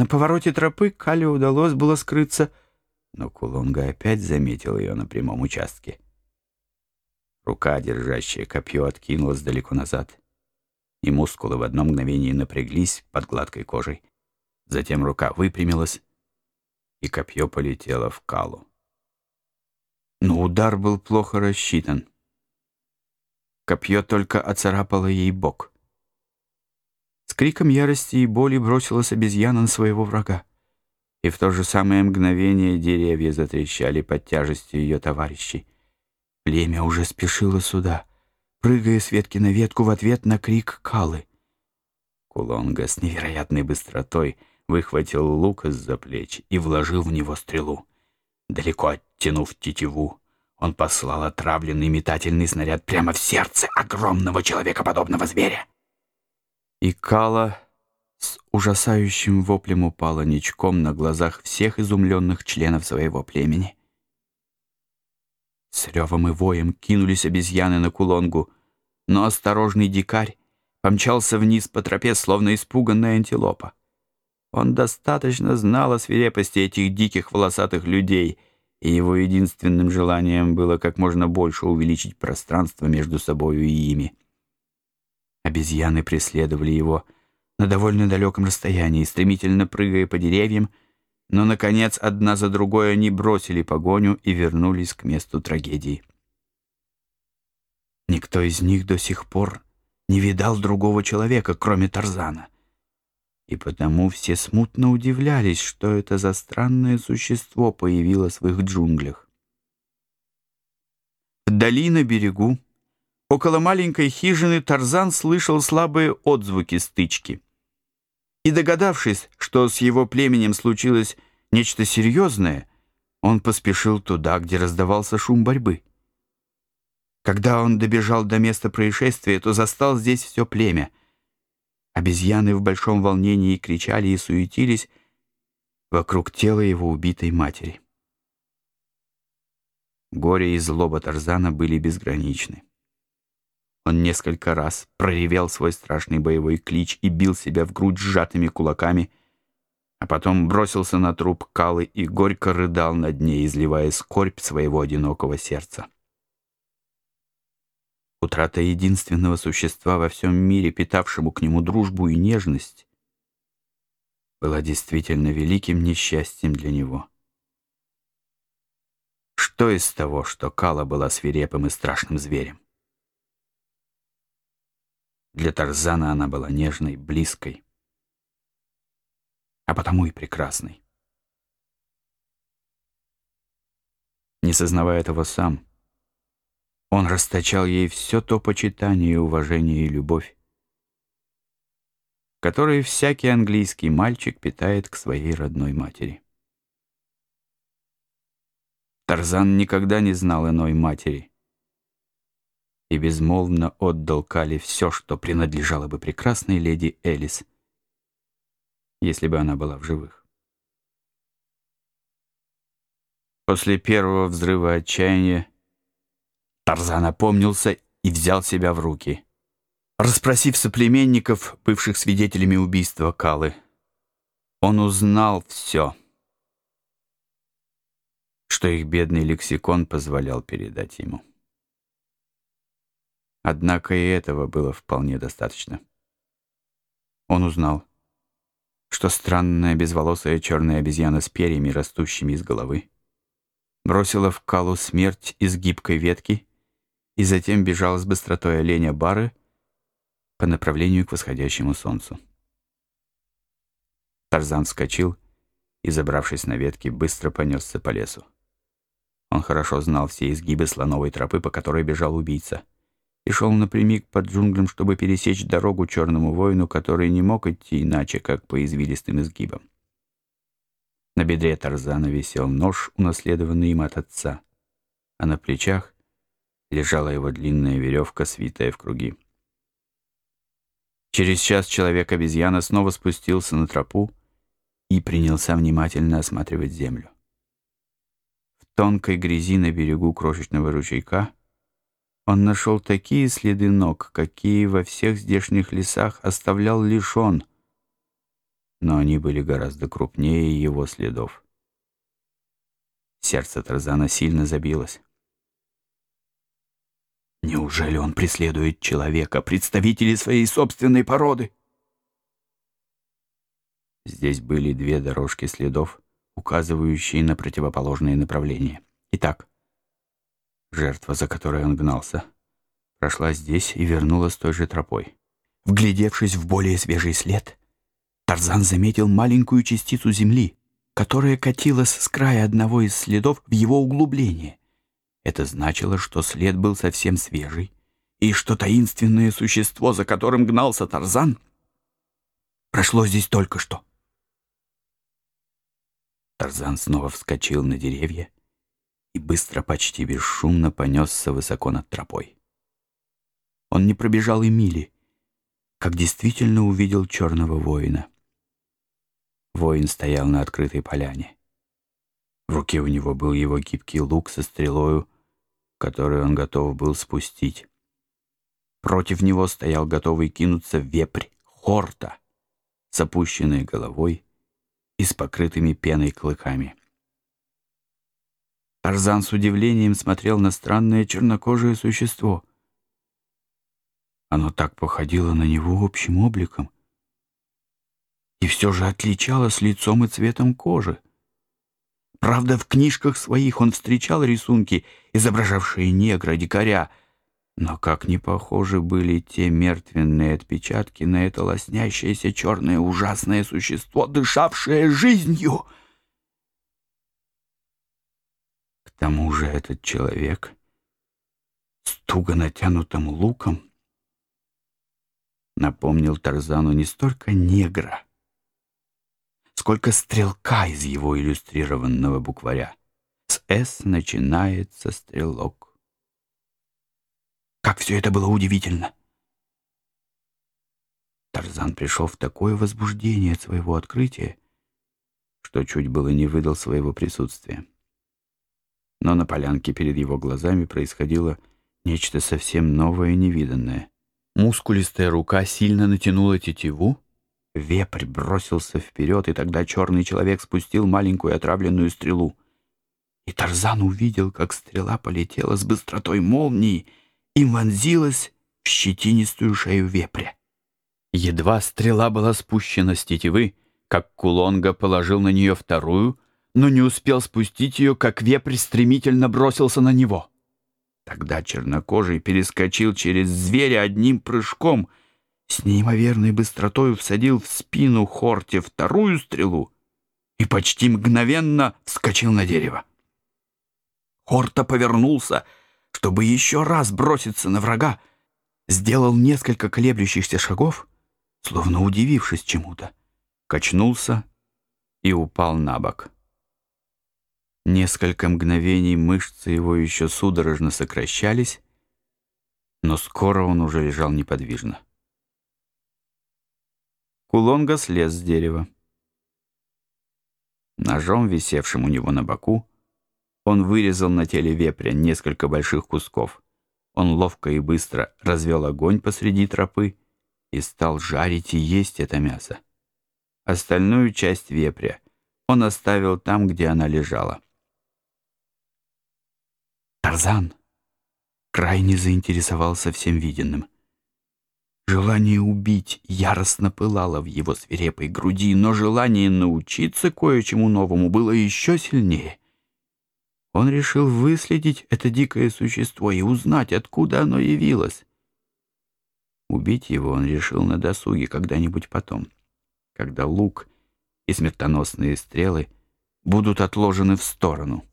На повороте тропы Кале удалось было скрыться, но Кулонга опять заметил ее на прямом участке. Рука, держащая копье, откинулась далеко назад, и мускулы в одно мгновение напряглись под гладкой кожей. Затем рука выпрямилась, и копье полетело в Калу. Но удар был плохо рассчитан. Копье только оцарапало ей бок. Криком ярости и боли бросилась обезьяна на своего врага. И в то же самое мгновение деревья затрещали под тяжестью ее товарищей. Племя уже спешило сюда, прыгая с ветки на ветку в ответ на крик Калы. Кулонга с невероятной быстротой выхватил лук из-за плеч и вложил в него стрелу. Далеко оттянув тетиву, он послал отравленный метательный снаряд прямо в сердце огромного человекоподобного зверя. И Кала с ужасающим воплем упала ничком на глазах всех изумленных членов своего племени. С ревом и воем кинулись обезьяны на кулонгу, но осторожный дикарь помчался вниз по тропе, словно испуганная антилопа. Он достаточно знал о свирепости этих диких волосатых людей, и его единственным желанием было как можно больше увеличить пространство между собою и ими. Обезьяны преследовали его на довольно далеком расстоянии, стремительно прыгая по деревьям, но, наконец, одна за другой они бросили погоню и вернулись к месту трагедии. Никто из них до сих пор не видал другого человека, кроме Тарзана — и потому все смутно удивлялись, что это за странное существо появилось в их джунглях. Вдали на берегу, около маленькой хижины, Тарзан слышал слабые отзвуки стычки. И догадавшись, что с его племенем случилось нечто серьезное, он поспешил туда, где раздавался шум борьбы. Когда он добежал до места происшествия, то застал здесь все племя — Обезьяны в большом волнении кричали и суетились вокруг тела его убитой матери. Горе и злоба Тарзана были безграничны. Он несколько раз проревел свой страшный боевой клич и бил себя в грудь сжатыми кулаками, а потом бросился на труп Калы и горько рыдал над ней, изливая скорбь своего одинокого сердца. Утрата единственного существа во всем мире, питавшему к нему дружбу и нежность, была действительно великим несчастьем для него. Что из того, что Кала была свирепым и страшным зверем? Для Тарзана она была нежной, близкой, а потому и прекрасной. Не сознавая этого сам, он расточал ей все то почитание, уважение и любовь, которые всякий английский мальчик питает к своей родной матери. Тарзан никогда не знал иной матери и безмолвно отдал Кали все, что принадлежало бы прекрасной леди Элис, если бы она была в живых. После первого взрыва отчаяния Тарзан опомнился и взял себя в руки. Распросив соплеменников, бывших свидетелями убийства Калы, он узнал все, что их бедный лексикон позволял передать ему. Однако и этого было вполне достаточно. Он узнал, что странная безволосая черная обезьяна с перьями, растущими из головы, бросила в Калу смерть из гибкой ветки и затем бежал с быстротой оленя Бары по направлению к восходящему солнцу. Тарзан вскочил и, забравшись на ветки, быстро понесся по лесу. Он хорошо знал все изгибы слоновой тропы, по которой бежал убийца, и шел напрямик под джунглям, чтобы пересечь дорогу черному воину, который не мог идти иначе, как по извилистым изгибам. На бедре Тарзана висел нож, унаследованный им от отца, а на плечах лежала его длинная веревка, свитая в круги. Через час человек-обезьяна снова спустился на тропу и принялся внимательно осматривать землю. В тонкой грязи на берегу крошечного ручейка он нашел такие следы ног, какие во всех здешних лесах оставлял лишь он. но они были гораздо крупнее его следов. Сердце Тарзана сильно забилось. Неужели он преследует человека, представителей своей собственной породы? Здесь были две дорожки следов, указывающие на противоположные направления. Итак, жертва, за которой он гнался, прошла здесь и вернулась той же тропой. Вглядевшись в более свежий след, Тарзан заметил маленькую частицу земли, которая катилась с края одного из следов в его углубление. Это значило, что след был совсем свежий, и что таинственное существо, за которым гнался Тарзан, прошло здесь только что. Тарзан снова вскочил на деревья и быстро, почти бесшумно понесся высоко над тропой. Он не пробежал и мили, как действительно увидел черного воина. Воин стоял на открытой поляне. В руке у него был его гибкий лук со стрелою, которую он готов был спустить. Против него стоял готовый кинуться вепрь Хорта с опущенной головой и с покрытыми пеной клыками. Тарзан с удивлением смотрел на странное чернокожее существо. Оно так походило на него общим обликом и все же отличалось лицом и цветом кожи. Правда, в книжках своих он встречал рисунки, изображавшие негра, дикаря, но как не похожи были те мертвенные отпечатки на это лоснящееся черное ужасное существо, дышавшее жизнью. К тому же этот человек с туго натянутым луком напомнил Тарзану не столько негра, сколько стрелка из его иллюстрированного букваря. С «С» начинается стрелок. Как все это было удивительно! Тарзан пришел в такое возбуждение от своего открытия, что чуть было не выдал своего присутствия. Но на полянке перед его глазами происходило нечто совсем новое и невиданное. Мускулистая рука сильно натянула тетиву, вепрь бросился вперед, и тогда черный человек спустил маленькую отравленную стрелу. И Тарзан увидел, как стрела полетела с быстротой молнии — и вонзилась в щетинистую шею вепря. Едва стрела была спущена с тетивы, как Кулонга положил на нее вторую, но не успел спустить ее, как вепрь стремительно бросился на него. Тогда чернокожий перескочил через зверя одним прыжком, с неимоверной быстротой всадил в спину Хорте вторую стрелу и почти мгновенно вскочил на дерево. Хорта повернулся — чтобы еще раз броситься на врага, сделал несколько колеблющихся шагов, словно удивившись чему-то, качнулся и упал на бок. Несколько мгновений мышцы его еще судорожно сокращались, но скоро он уже лежал неподвижно. Кулонга слез с дерева. Ножом, висевшим у него на боку, он вырезал на теле вепря несколько больших кусков. Он ловко и быстро развел огонь посреди тропы и стал жарить и есть это мясо. Остальную часть вепря он оставил там, где она лежала. Тарзан крайне заинтересовался всем виденным. Желание убить яростно пылало в его свирепой груди, но желание научиться кое-чему новому было еще сильнее. Он решил выследить это дикое существо и узнать, откуда оно явилось. Убить его он решил на досуге когда-нибудь потом, когда лук и смертоносные стрелы будут отложены в сторону.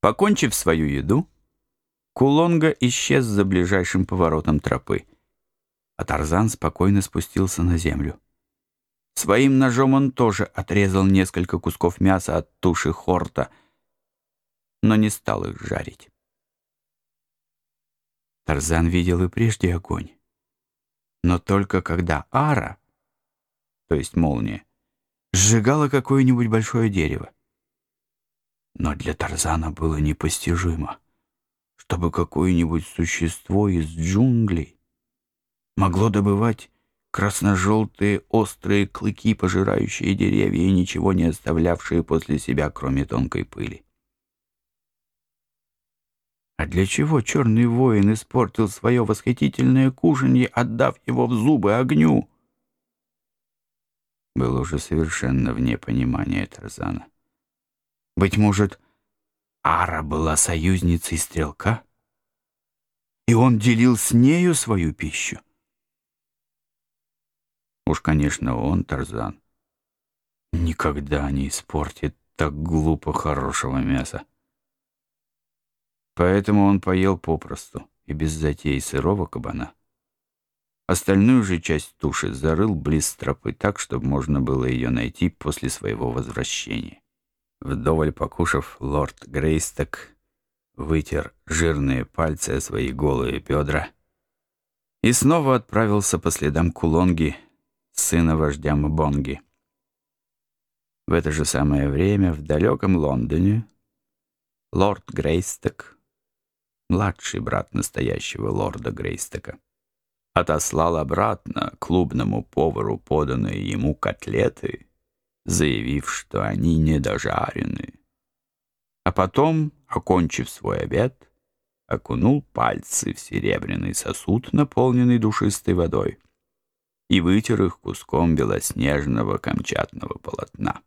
Покончив свою еду, Кулонга исчез за ближайшим поворотом тропы, а Тарзан спокойно спустился на землю. Своим ножом он тоже отрезал несколько кусков мяса от туши хорта, но не стал их жарить. Тарзан видел и прежде огонь. Но только когда ара, то есть молния, сжигала какое-нибудь большое дерево. Но для Тарзана было непостижимо, чтобы какое-нибудь существо из джунглей могло добывать красно-желтые острые клыки, пожирающие деревья и ничего не оставлявшие после себя, кроме тонкой пыли. А для чего черный воин испортил свое восхитительное кушанье, отдав его в зубы огню? Было уже совершенно вне понимания Тарзана. Быть может, Ара была союзницей стрелка? И он делил с нею свою пищу? Уж, конечно, он, Тарзан, никогда не испортит так глупо хорошего мяса. Поэтому он поел попросту и без затей сырого кабана. Остальную же часть туши зарыл близ тропы так, чтобы можно было ее найти после своего возвращения. Вдоволь покушав, лорд Грейсток вытер жирные пальцы о свои голые бедра и снова отправился по следам Кулонги, сына вождя Мбонги. В это же самое время в далеком Лондоне лорд Грейсток, младший брат настоящего лорда Грейстока, отослал обратно клубному повару поданные ему котлеты, заявив, что они недожарены. А потом, окончив свой обед, окунул пальцы в серебряный сосуд, наполненный душистой водой, и вытер их куском белоснежного камчатного полотна.